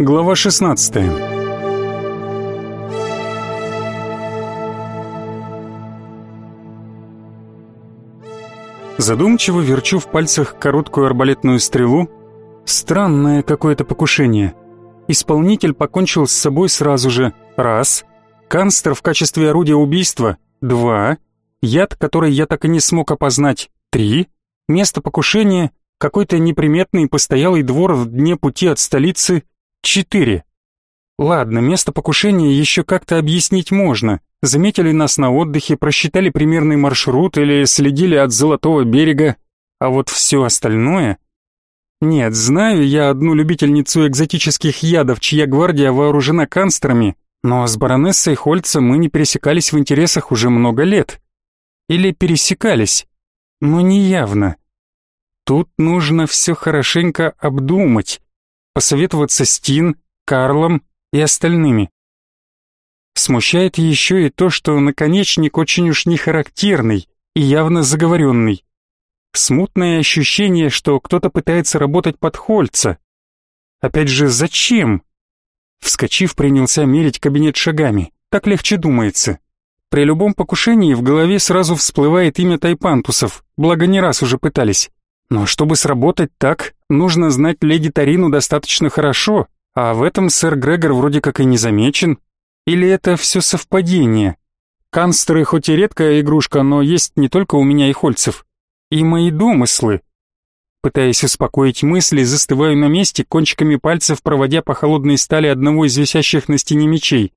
Глава 16 Задумчиво верчу в пальцах короткую арбалетную стрелу. Странное какое-то покушение. Исполнитель покончил с собой сразу же. Раз. Канстер в качестве орудия убийства. Два. Яд, который я так и не смог опознать. Три. Место покушения — какой-то неприметный постоялый двор в дне пути от столицы. Четыре. Ладно, место покушения еще как-то объяснить можно. Заметили нас на отдыхе, просчитали примерный маршрут или следили от Золотого берега. А вот все остальное... Нет, знаю я одну любительницу экзотических ядов, чья гвардия вооружена канстрами, но с баронессой Хольца мы не пересекались в интересах уже много лет. Или пересекались, но не явно. Тут нужно все хорошенько обдумать, посоветоваться с Тин, Карлом и остальными. Смущает еще и то, что наконечник очень уж не характерный и явно заговоренный. Смутное ощущение, что кто-то пытается работать под Хольца. Опять же, зачем? Вскочив, принялся мерить кабинет шагами. Так легче думается. При любом покушении в голове сразу всплывает имя Тайпантусов, благо не раз уже пытались. Но чтобы сработать так, нужно знать леди Тарину достаточно хорошо, а в этом сэр Грегор вроде как и не замечен. Или это все совпадение? Канстеры хоть и редкая игрушка, но есть не только у меня и Хольцев. И мои домыслы. Пытаясь успокоить мысли, застываю на месте, кончиками пальцев проводя по холодной стали одного из висящих на стене мечей.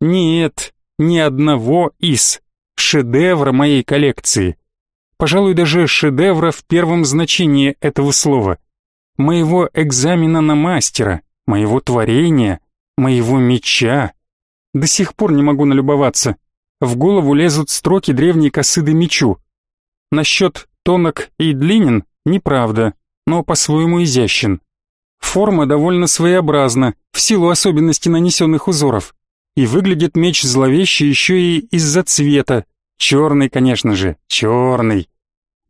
Нет, ни одного из шедевра моей коллекции. Пожалуй, даже шедевра в первом значении этого слова. Моего экзамена на мастера, моего творения, моего меча. До сих пор не могу налюбоваться. В голову лезут строки древней косыды мечу. Насчет тонок и длинен неправда, но по-своему изящен. Форма довольно своеобразна, в силу особенностей нанесенных узоров. И выглядит меч зловеще еще и из-за цвета. Черный, конечно же, черный.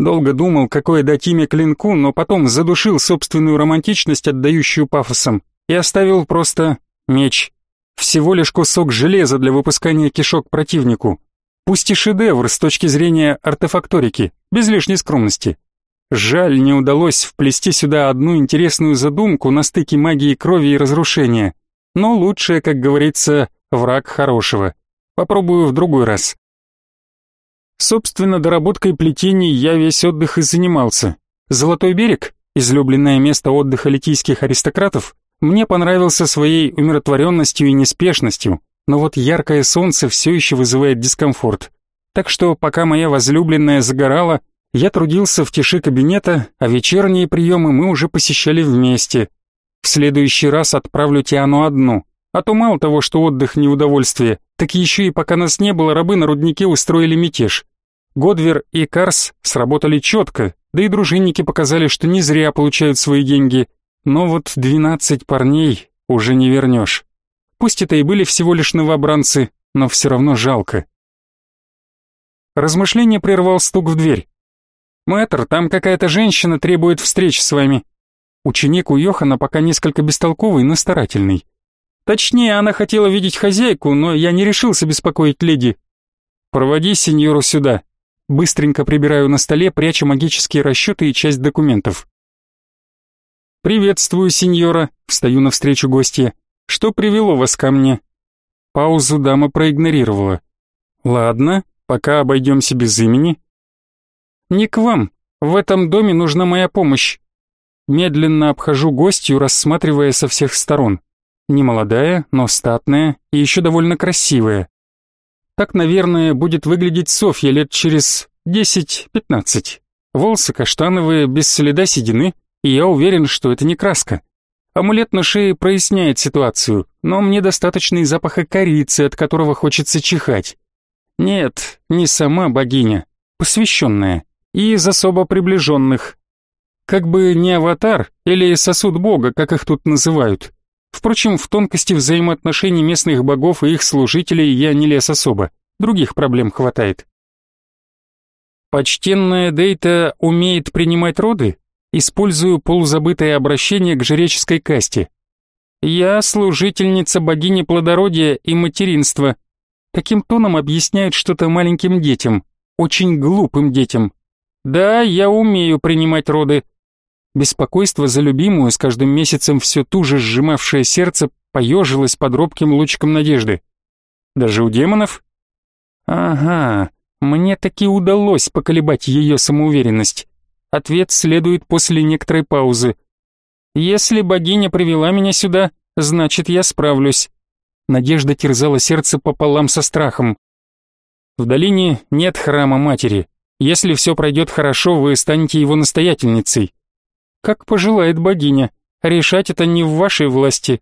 Долго думал, какое дать имя клинку, но потом задушил собственную романтичность, отдающую пафосом, и оставил просто меч. Всего лишь кусок железа для выпускания кишок противнику. Пусть и шедевр с точки зрения артефакторики, без лишней скромности. Жаль, не удалось вплести сюда одну интересную задумку на стыке магии крови и разрушения. Но лучшее, как говорится, враг хорошего. Попробую в другой раз. Собственно, доработкой плетений я весь отдых и занимался. Золотой берег, излюбленное место отдыха литийских аристократов, мне понравился своей умиротворенностью и неспешностью, но вот яркое солнце все еще вызывает дискомфорт. Так что, пока моя возлюбленная загорала, я трудился в тиши кабинета, а вечерние приемы мы уже посещали вместе. В следующий раз отправлю Тиану одну, а то мало того, что отдых не удовольствие, так еще и пока нас не было, рабы на руднике устроили мятеж. Годвер и Карс сработали четко, да и дружинники показали, что не зря получают свои деньги. Но вот двенадцать парней уже не вернешь. Пусть это и были всего лишь новобранцы, но все равно жалко. Размышление прервал стук в дверь. «Мэтр, там какая-то женщина требует встреч с вами». Ученик у Йохана пока несколько бестолковый, но старательный. Точнее, она хотела видеть хозяйку, но я не решился беспокоить леди. «Проводи сеньору сюда», Быстренько прибираю на столе, пряча магические расчеты и часть документов. «Приветствую, сеньора», — встаю навстречу гостья. «Что привело вас ко мне?» Паузу дама проигнорировала. «Ладно, пока обойдемся без имени». «Не к вам. В этом доме нужна моя помощь». Медленно обхожу гостью, рассматривая со всех сторон. Немолодая, но статная и еще довольно красивая. Так, наверное, будет выглядеть Софья лет через 10-15. Волосы каштановые, без следа седины, и я уверен, что это не краска. Амулет на шее проясняет ситуацию, но мне достаточно и запаха корицы, от которого хочется чихать. Нет, не сама богиня, посвященная, и из особо приближенных. Как бы не аватар или сосуд бога, как их тут называют. Впрочем, в тонкости взаимоотношений местных богов и их служителей я не лез особо, других проблем хватает. Почтенная Дейта умеет принимать роды? Использую полузабытое обращение к жреческой касте. Я служительница богини плодородия и материнства. Таким тоном объясняют что-то маленьким детям, очень глупым детям. Да, я умею принимать роды. Беспокойство за любимую, с каждым месяцем все туже сжимавшее сердце, поежилось под робким лучиком надежды. Даже у демонов? Ага, мне таки удалось поколебать ее самоуверенность. Ответ следует после некоторой паузы. Если богиня привела меня сюда, значит, я справлюсь. Надежда терзала сердце пополам со страхом. В долине нет храма матери. Если все пройдет хорошо, вы станете его настоятельницей. Как пожелает богиня. Решать это не в вашей власти.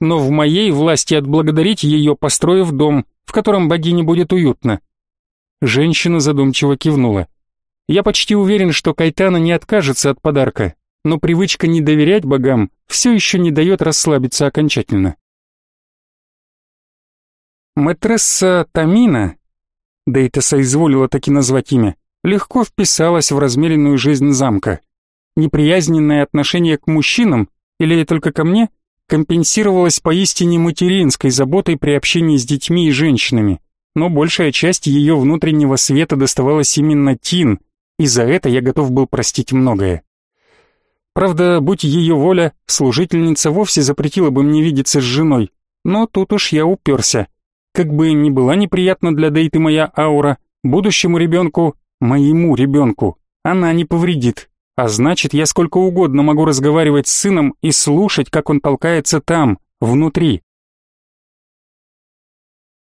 Но в моей власти отблагодарить ее, построив дом, в котором богине будет уютно. Женщина задумчиво кивнула. Я почти уверен, что Кайтана не откажется от подарка, но привычка не доверять богам все еще не дает расслабиться окончательно. Мэтресса Тамина, это соизволила таки назвать имя, легко вписалась в размеренную жизнь замка. Неприязненное отношение к мужчинам, или только ко мне, компенсировалось поистине материнской заботой при общении с детьми и женщинами, но большая часть ее внутреннего света доставалась именно Тин, и за это я готов был простить многое. Правда, будь ее воля, служительница вовсе запретила бы мне видеться с женой, но тут уж я уперся. Как бы ни была неприятна для Дейты моя аура, будущему ребенку, моему ребенку, она не повредит. А значит, я сколько угодно могу разговаривать с сыном и слушать, как он толкается там, внутри.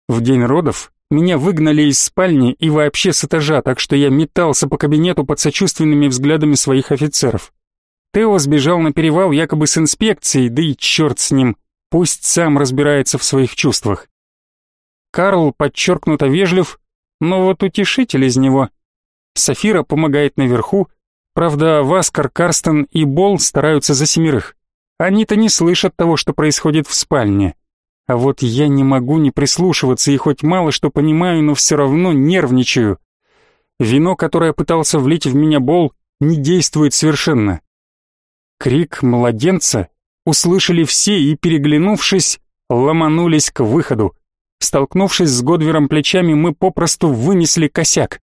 В день родов меня выгнали из спальни и вообще с этажа, так что я метался по кабинету под сочувственными взглядами своих офицеров. Тео сбежал на перевал якобы с инспекцией, да и черт с ним, пусть сам разбирается в своих чувствах. Карл подчеркнуто вежлив, но вот утешитель из него. Сафира помогает наверху, правда, Васкар, Карстен и Бол стараются за семерых. Они-то не слышат того, что происходит в спальне. А вот я не могу не прислушиваться и хоть мало что понимаю, но все равно нервничаю. Вино, которое пытался влить в меня Бол, не действует совершенно. Крик младенца услышали все и, переглянувшись, ломанулись к выходу. Столкнувшись с Годвером плечами, мы попросту вынесли косяк.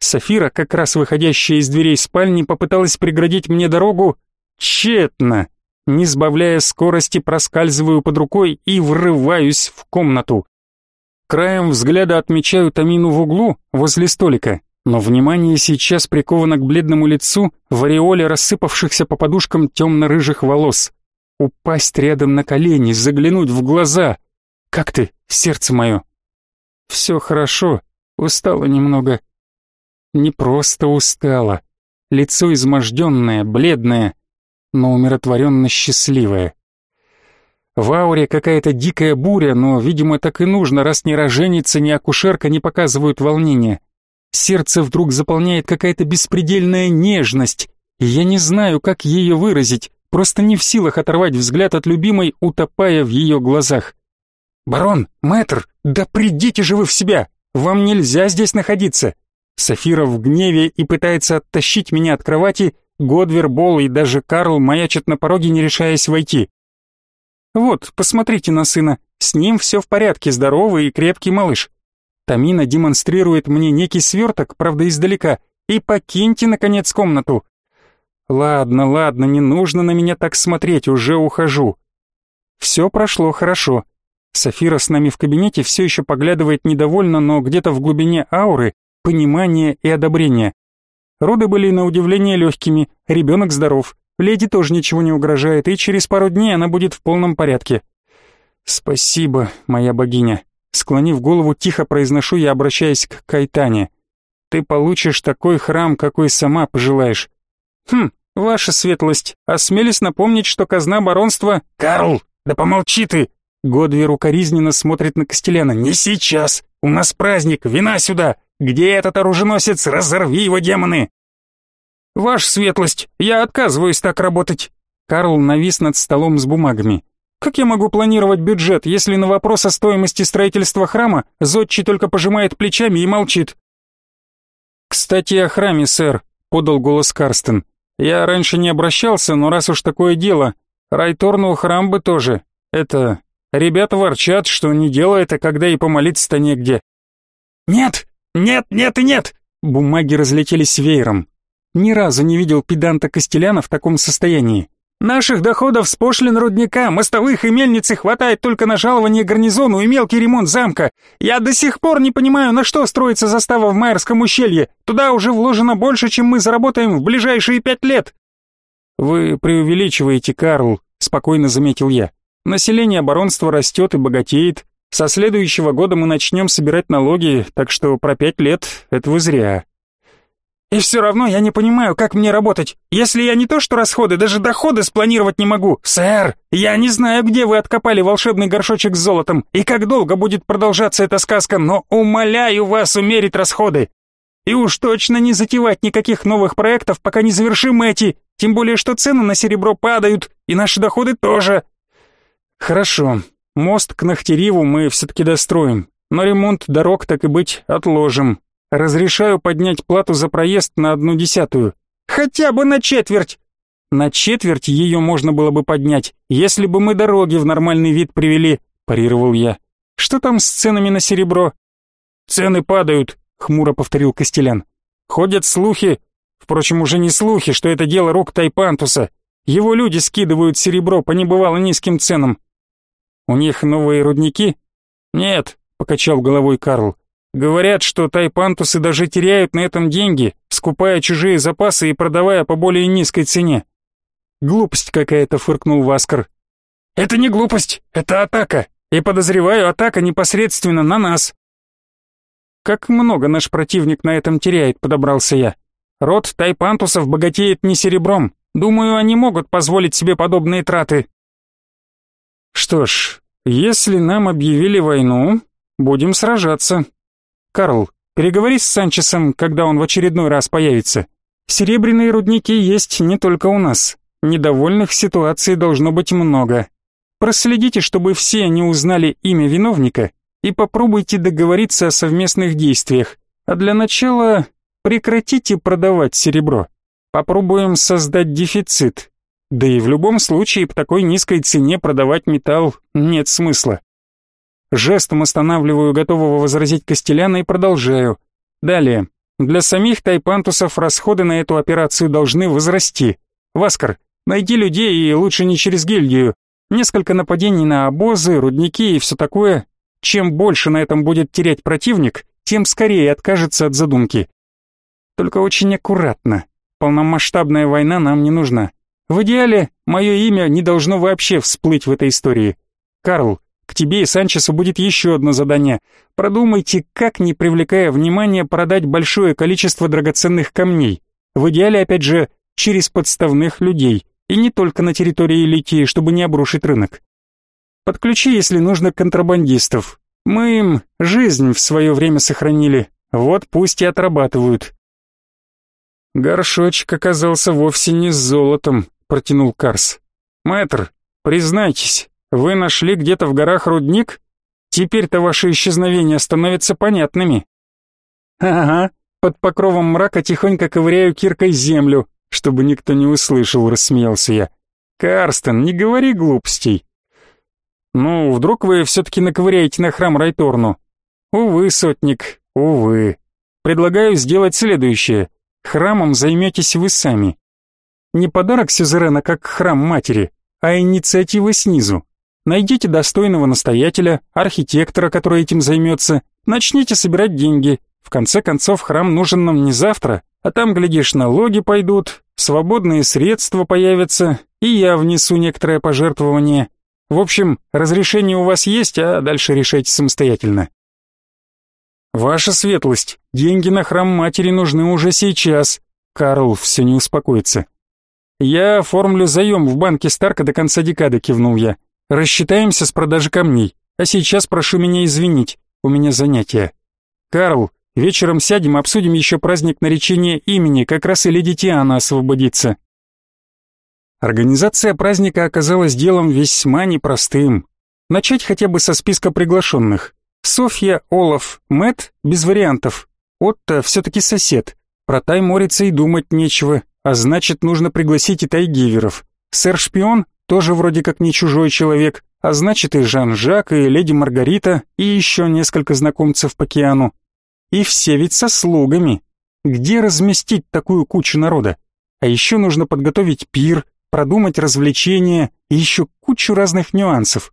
Сафира, как раз выходящая из дверей спальни, попыталась преградить мне дорогу. Тщетно. Не сбавляя скорости, проскальзываю под рукой и врываюсь в комнату. Краем взгляда отмечаю Тамину в углу, возле столика, но внимание сейчас приковано к бледному лицу в ореоле рассыпавшихся по подушкам темно-рыжих волос. Упасть рядом на колени, заглянуть в глаза. «Как ты, сердце мое?» «Все хорошо, устала немного». Не просто устала. Лицо изможденное, бледное, но умиротворенно счастливая. В ауре какая-то дикая буря, но, видимо, так и нужно, раз ни роженица, ни акушерка не показывают волнения. Сердце вдруг заполняет какая-то беспредельная нежность, и я не знаю, как ее выразить, просто не в силах оторвать взгляд от любимой, утопая в ее глазах. «Барон, мэтр, да придите же вы в себя! Вам нельзя здесь находиться!» Сафира в гневе и пытается оттащить меня от кровати, Годвер, Бол и даже Карл маячат на пороге, не решаясь войти. «Вот, посмотрите на сына, с ним все в порядке, здоровый и крепкий малыш». Тамина демонстрирует мне некий сверток, правда издалека, и покиньте, наконец, комнату. Ладно, ладно, не нужно на меня так смотреть, уже ухожу. Все прошло хорошо. Сафира с нами в кабинете все еще поглядывает недовольно, но где-то в глубине ауры понимание и одобрение. Роды были на удивление легкими, ребенок здоров, леди тоже ничего не угрожает, и через пару дней она будет в полном порядке. «Спасибо, моя богиня», — склонив голову, тихо произношу я, обращаясь к Кайтане. «Ты получишь такой храм, какой сама пожелаешь». «Хм, ваша светлость, осмелись напомнить, что казна баронства...» «Карл, да помолчи ты!» Годвер укоризненно смотрит на Костеляна. «Не сейчас! У нас праздник, вина сюда! Где этот оруженосец? Разорви его, демоны!» «Ваша светлость, я отказываюсь так работать!» Карл навис над столом с бумагами. «Как я могу планировать бюджет, если на вопрос о стоимости строительства храма Зодчий только пожимает плечами и молчит?» «Кстати, о храме, сэр», — подал голос Карстен. «Я раньше не обращался, но раз уж такое дело, Райторну храм бы тоже. Это... Ребята ворчат, что не делай это, когда и помолиться-то негде. Нет, нет, нет и нет! Бумаги разлетелись веером. Ни разу не видел педанта Костеляна в таком состоянии. Наших доходов с пошлин рудника, мостовых и мельницы хватает только на жалование гарнизону и мелкий ремонт замка. Я до сих пор не понимаю, на что строится застава в Майерском ущелье. Туда уже вложено больше, чем мы заработаем в ближайшие пять лет. Вы преувеличиваете, Карл, спокойно заметил я. Население оборонства растет и богатеет. Со следующего года мы начнем собирать налоги, так что про пять лет это вы зря. И все равно я не понимаю, как мне работать. Если я не то что расходы, даже доходы спланировать не могу. Сэр, я не знаю, где вы откопали волшебный горшочек с золотом и как долго будет продолжаться эта сказка, но умоляю вас умерить расходы. И уж точно не затевать никаких новых проектов, пока не завершим эти, тем более что цены на серебро падают, и наши доходы тоже. Хорошо, мост к Нахтериву мы все-таки достроим, но ремонт дорог, так и быть, отложим. Разрешаю поднять плату за проезд на одну десятую. Хотя бы на четверть. На четверть ее можно было бы поднять, если бы мы дороги в нормальный вид привели, парировал я. Что там с ценами на серебро? Цены падают, хмуро повторил Костелян. Ходят слухи, впрочем, уже не слухи, что это дело рук Тайпантуса. Его люди скидывают серебро по небывало низким ценам. У них новые рудники? Нет, покачал головой Карл. Говорят, что тайпантусы даже теряют на этом деньги, скупая чужие запасы и продавая по более низкой цене. Глупость какая-то, фыркнул Васкар. Это не глупость, это атака. И подозреваю, атака непосредственно на нас. Как много наш противник на этом теряет, подобрался я. Род тайпантусов богатеет не серебром. Думаю, они могут позволить себе подобные траты. Что ж, если нам объявили войну, будем сражаться. Карл, переговори с Санчесом, когда он в очередной раз появится. Серебряные рудники есть не только у нас. Недовольных ситуаций должно быть много. Проследите, чтобы все они узнали имя виновника и попробуйте договориться о совместных действиях. А для начала прекратите продавать серебро. Попробуем создать дефицит. Да и в любом случае по такой низкой цене продавать металл нет смысла. Жестом останавливаю готового возразить Костеляна и продолжаю. Далее. Для самих тайпантусов расходы на эту операцию должны возрасти. Васкар, найди людей и лучше не через гильдию. Несколько нападений на обозы, рудники и все такое. Чем больше на этом будет терять противник, тем скорее откажется от задумки. Только очень аккуратно. Полномасштабная война нам не нужна. В идеале, мое имя не должно вообще всплыть в этой истории. Карл, к тебе и Санчесу будет еще одно задание. Продумайте, как, не привлекая внимания, продать большое количество драгоценных камней. В идеале, опять же, через подставных людей. И не только на территории Литии, чтобы не обрушить рынок. Подключи, если нужно, контрабандистов. Мы им жизнь в свое время сохранили. Вот пусть и отрабатывают. Горшочек оказался вовсе не с золотом, протянул Карс. Мэтр, признайтесь, вы нашли где-то в горах рудник? Теперь-то ваши исчезновения становятся понятными. Ага, под покровом мрака тихонько ковыряю киркой землю, чтобы никто не услышал, рассмеялся я. Карстен, не говори глупостей. Ну, вдруг вы все-таки наковыряете на храм Райторну? Увы, сотник, увы. Предлагаю сделать следующее. Храмом займетесь вы сами. Не подарок Сюзерена как храм матери, а инициатива снизу. Найдите достойного настоятеля, архитектора, который этим займется, начните собирать деньги. В конце концов, храм нужен нам не завтра, а там, глядишь, налоги пойдут, свободные средства появятся, и я внесу некоторое пожертвование. В общем, разрешение у вас есть, а дальше решайте самостоятельно. Ваша светлость, деньги на храм матери нужны уже сейчас. Карл все не успокоится. Я оформлю заем в банке Старка до конца декады, кивнул я. Рассчитаемся с продажи камней. А сейчас прошу меня извинить, у меня занятия. Карл, вечером сядем, обсудим еще праздник наречения имени, как раз и леди Тиана освободится. Организация праздника оказалась делом весьма непростым. Начать хотя бы со списка приглашенных. Софья, Олаф, Мэт без вариантов. Отто все-таки сосед. Про Тайморица и думать нечего, а значит нужно пригласить и Тайгиверов. Сэр-шпион тоже вроде как не чужой человек, а значит и Жан-Жак, и леди Маргарита, и еще несколько знакомцев по океану. И все ведь со слугами. Где разместить такую кучу народа? А еще нужно подготовить пир, продумать развлечения и еще кучу разных нюансов.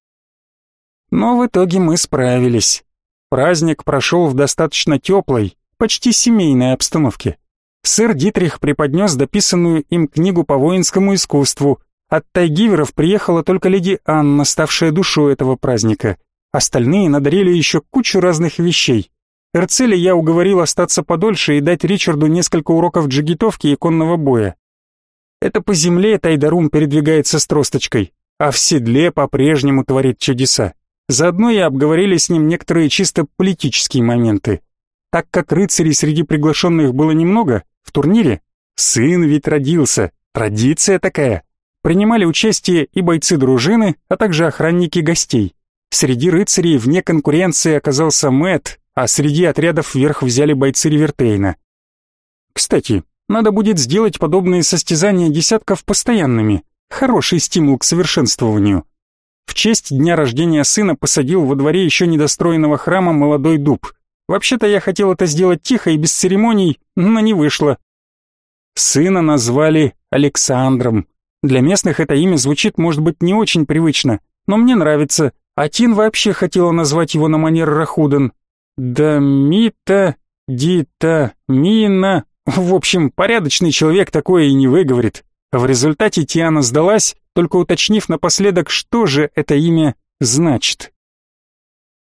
Но в итоге мы справились. Праздник прошел в достаточно теплой, почти семейной обстановке. Сэр Дитрих преподнес дописанную им книгу по воинскому искусству. От тайгиверов приехала только леди Анна, ставшая душой этого праздника. Остальные надарили еще кучу разных вещей. Эрцеля я уговорил остаться подольше и дать Ричарду несколько уроков джигитовки и конного боя. Это по земле Тайдарум передвигается с тросточкой, а в седле по-прежнему творит чудеса. Заодно и обговорили с ним некоторые чисто политические моменты. Так как рыцарей среди приглашенных было немного, в турнире сын ведь родился, традиция такая. Принимали участие и бойцы дружины, а также охранники гостей. Среди рыцарей вне конкуренции оказался Мэт, а среди отрядов вверх взяли бойцы Ривертейна. Кстати, надо будет сделать подобные состязания десятков постоянными. Хороший стимул к совершенствованию. В честь дня рождения сына посадил во дворе еще недостроенного храма молодой дуб. Вообще-то я хотел это сделать тихо и без церемоний, но не вышло. Сына назвали Александром. Для местных это имя звучит, может быть, не очень привычно, но мне нравится. А Тин вообще хотела назвать его на манер Рахуден. Да Мита, Дита, Мина. В общем, порядочный человек такое и не выговорит. В результате Тиана сдалась, только уточнив напоследок, что же это имя значит.